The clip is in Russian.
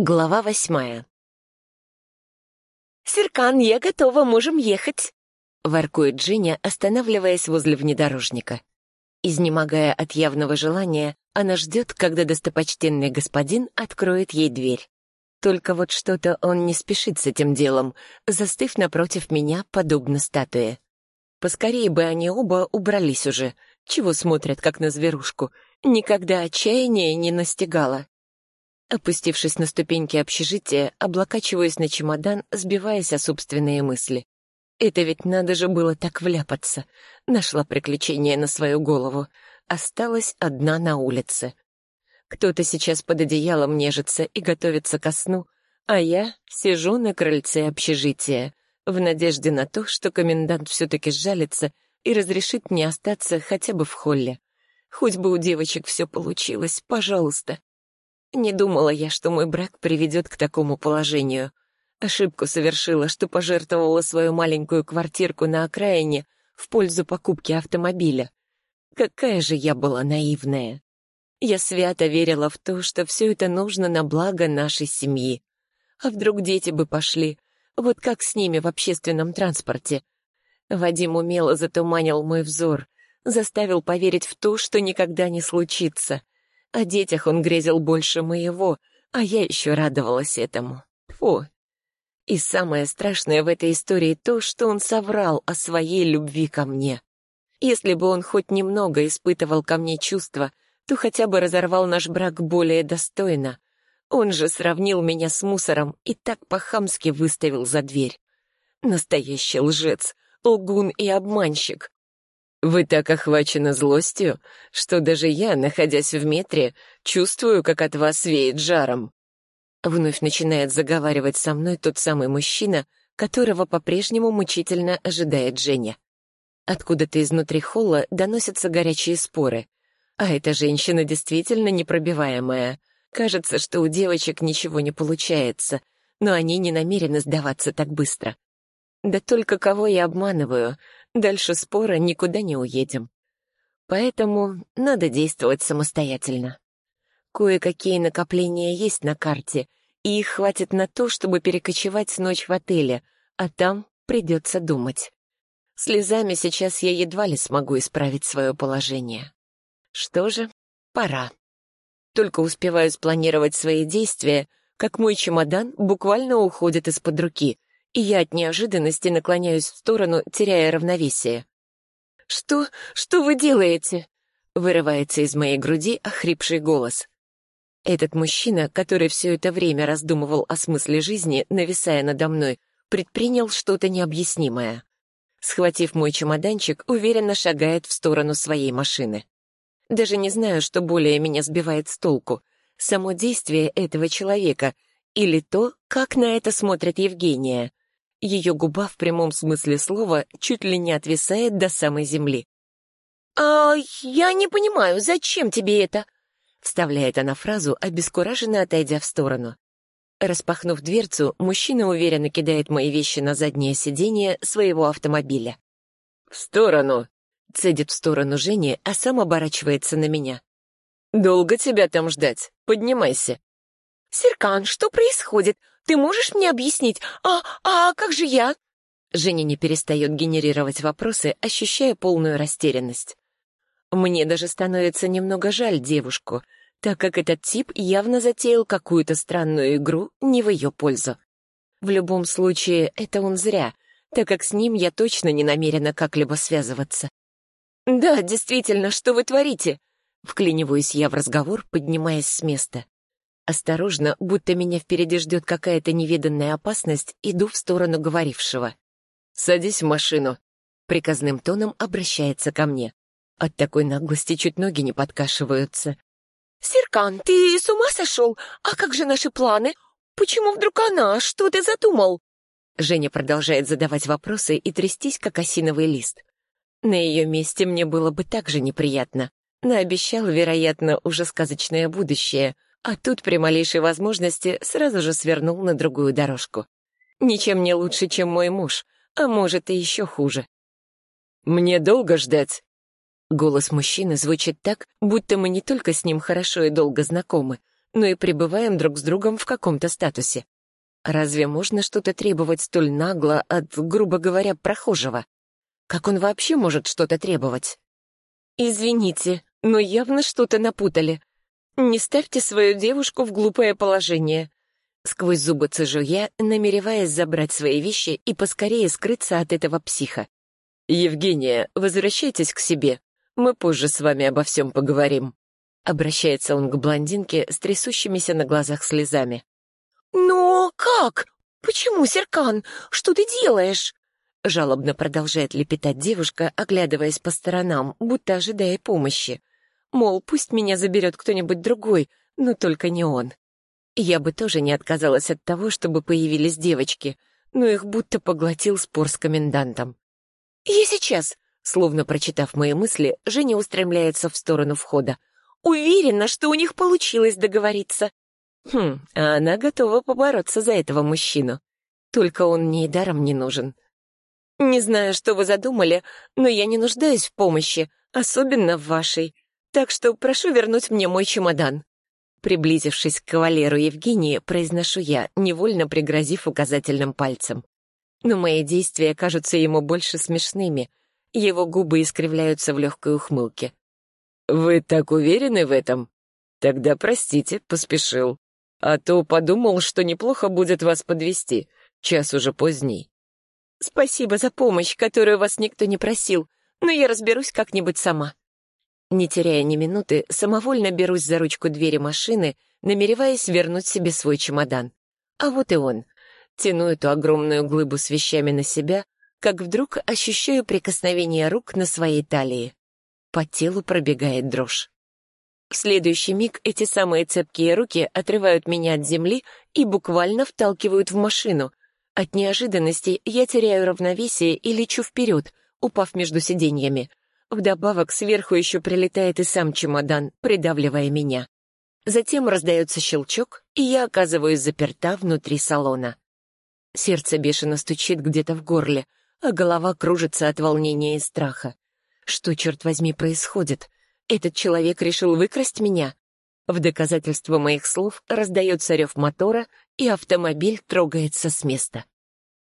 Глава восьмая. «Серкан, я готова, можем ехать!» — воркует Женя, останавливаясь возле внедорожника. Изнемогая от явного желания, она ждет, когда достопочтенный господин откроет ей дверь. Только вот что-то он не спешит с этим делом, застыв напротив меня, подобно статуе. Поскорее бы они оба убрались уже. Чего смотрят, как на зверушку? Никогда отчаяние не настигало. Опустившись на ступеньки общежития, облокачиваюсь на чемодан, сбиваясь о собственные мысли. Это ведь надо же было так вляпаться. Нашла приключение на свою голову. Осталась одна на улице. Кто-то сейчас под одеялом нежится и готовится ко сну, а я сижу на крыльце общежития, в надежде на то, что комендант все-таки сжалится и разрешит мне остаться хотя бы в холле. Хоть бы у девочек все получилось, пожалуйста. Не думала я, что мой брак приведет к такому положению. Ошибку совершила, что пожертвовала свою маленькую квартирку на окраине в пользу покупки автомобиля. Какая же я была наивная. Я свято верила в то, что все это нужно на благо нашей семьи. А вдруг дети бы пошли? Вот как с ними в общественном транспорте? Вадим умело затуманил мой взор, заставил поверить в то, что никогда не случится — о детях он грезил больше моего, а я еще радовалась этому. Фу. И самое страшное в этой истории то, что он соврал о своей любви ко мне. Если бы он хоть немного испытывал ко мне чувства, то хотя бы разорвал наш брак более достойно. Он же сравнил меня с мусором и так по-хамски выставил за дверь. Настоящий лжец, лгун и обманщик. Вы так охвачены злостью, что даже я, находясь в метре, чувствую, как от вас веет жаром. Вновь начинает заговаривать со мной тот самый мужчина, которого по-прежнему мучительно ожидает Женя. Откуда-то изнутри холла доносятся горячие споры. А эта женщина действительно непробиваемая. Кажется, что у девочек ничего не получается, но они не намерены сдаваться так быстро. Да только кого я обманываю? Дальше спора никуда не уедем. Поэтому надо действовать самостоятельно. Кое-какие накопления есть на карте, и их хватит на то, чтобы перекочевать ночь в отеле, а там придется думать. Слезами сейчас я едва ли смогу исправить свое положение. Что же, пора. Только успеваю спланировать свои действия, как мой чемодан буквально уходит из-под руки, и я от неожиданности наклоняюсь в сторону, теряя равновесие. «Что? Что вы делаете?» — вырывается из моей груди охрипший голос. Этот мужчина, который все это время раздумывал о смысле жизни, нависая надо мной, предпринял что-то необъяснимое. Схватив мой чемоданчик, уверенно шагает в сторону своей машины. Даже не знаю, что более меня сбивает с толку. Само действие этого человека или то, как на это смотрит Евгения. Ее губа в прямом смысле слова чуть ли не отвисает до самой земли. «А я не понимаю, зачем тебе это?» Вставляет она фразу, обескураженно отойдя в сторону. Распахнув дверцу, мужчина уверенно кидает мои вещи на заднее сиденье своего автомобиля. «В сторону!» — цедит в сторону Жени, а сам оборачивается на меня. «Долго тебя там ждать? Поднимайся!» «Серкан, что происходит? Ты можешь мне объяснить? А, а как же я?» Женя не перестает генерировать вопросы, ощущая полную растерянность. Мне даже становится немного жаль девушку, так как этот тип явно затеял какую-то странную игру не в ее пользу. В любом случае, это он зря, так как с ним я точно не намерена как-либо связываться. «Да, действительно, что вы творите?» Вклиниваюсь я в разговор, поднимаясь с места. Осторожно, будто меня впереди ждет какая-то невиданная опасность, иду в сторону говорившего. «Садись в машину», — приказным тоном обращается ко мне. От такой наглости чуть ноги не подкашиваются. «Серкан, ты с ума сошел? А как же наши планы? Почему вдруг она? Что ты задумал?» Женя продолжает задавать вопросы и трястись, как осиновый лист. На ее месте мне было бы так же неприятно. Наобещал, вероятно, уже сказочное будущее — а тут при малейшей возможности сразу же свернул на другую дорожку. Ничем не лучше, чем мой муж, а может и еще хуже. «Мне долго ждать?» Голос мужчины звучит так, будто мы не только с ним хорошо и долго знакомы, но и пребываем друг с другом в каком-то статусе. Разве можно что-то требовать столь нагло от, грубо говоря, прохожего? Как он вообще может что-то требовать? «Извините, но явно что-то напутали. Не ставьте свою девушку в глупое положение». Сквозь зубы цежу я, намереваясь забрать свои вещи и поскорее скрыться от этого психа. «Евгения, возвращайтесь к себе. Мы позже с вами обо всем поговорим». Обращается он к блондинке с трясущимися на глазах слезами. «Но как? Почему, Серкан? Что ты делаешь?» Жалобно продолжает лепетать девушка, оглядываясь по сторонам, будто ожидая помощи. Мол, пусть меня заберет кто-нибудь другой, но только не он. Я бы тоже не отказалась от того, чтобы появились девочки, но их будто поглотил спор с комендантом. «Я сейчас!» Словно прочитав мои мысли, Женя устремляется в сторону входа. «Уверена, что у них получилось договориться». Хм, а она готова побороться за этого мужчину. Только он мне даром не нужен. «Не знаю, что вы задумали, но я не нуждаюсь в помощи, особенно в вашей. Так что прошу вернуть мне мой чемодан». Приблизившись к кавалеру Евгении, произношу я, невольно пригрозив указательным пальцем. Но мои действия кажутся ему больше смешными. Его губы искривляются в легкой ухмылке. «Вы так уверены в этом? Тогда простите, поспешил. А то подумал, что неплохо будет вас подвести. Час уже поздний». «Спасибо за помощь, которую вас никто не просил, но я разберусь как-нибудь сама». Не теряя ни минуты, самовольно берусь за ручку двери машины, намереваясь вернуть себе свой чемодан. А вот и он. Тяну эту огромную глыбу с вещами на себя, как вдруг ощущаю прикосновение рук на своей талии. По телу пробегает дрожь. В следующий миг эти самые цепкие руки отрывают меня от земли и буквально вталкивают в машину, от неожиданности я теряю равновесие и лечу вперед, упав между сиденьями. Вдобавок сверху еще прилетает и сам чемодан, придавливая меня. Затем раздается щелчок, и я оказываюсь заперта внутри салона. Сердце бешено стучит где-то в горле, а голова кружится от волнения и страха. Что, черт возьми, происходит? Этот человек решил выкрасть меня? В доказательство моих слов раздается рев мотора, и автомобиль трогается с места.